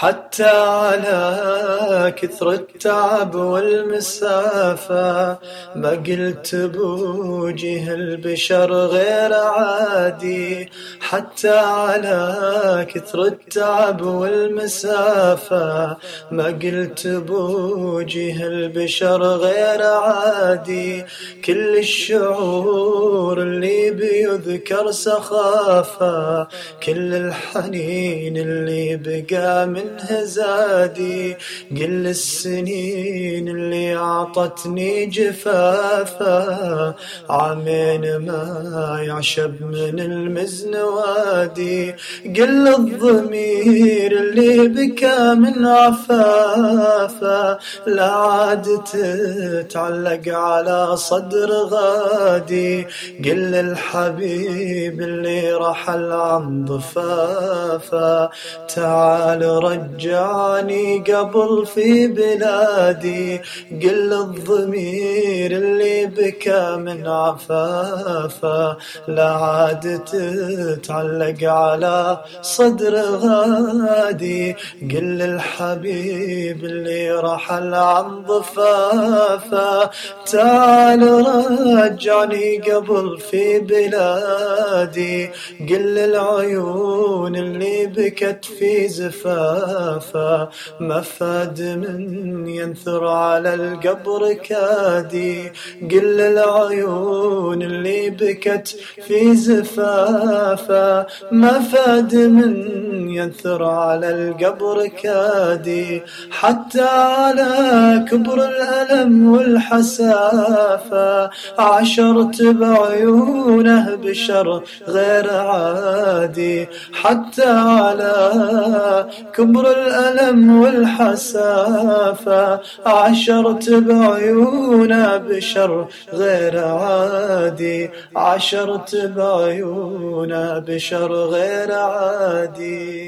حتى على كثر التعب والمسافة ما قلت بوجه البشر غير عادي. حتى على كثر التعب والمسافة ما قلت بوجه البشر غير عادي. كل الشعور اللي بيذكر سخافة كل الحنين اللي بقى منه زادي قل السنين اللي أعطتني جفافة عامين ما يعشب من المزن وادي. قل الضمير اللي بكى من عفافة لا عاد تتعلق على صدر غادي. قل الحبيب اللي رحل عن ضفافة تعال رجعني قبل في بلادي. قل الضمير اللي بكى من عفافة لا عاد تتعلق على صدر غادي. قل الحبيب اللي رحل عن ضفافة تعال رجعني قبل في بلادي. قل العيون اللي بكت في زفافة مفاد من ينثر على القبر كادي قل العيون اللي بكت في زفافة. مفاد من ينثر على القبر كادي حتى على كبر الألم والحسافة. عشرت بعيونه بشر غير عادي حتى على كبر الألم والحسافة. عشرت بعيونه بشر غير عادي. عشرت بعيونه بشر غير عادي.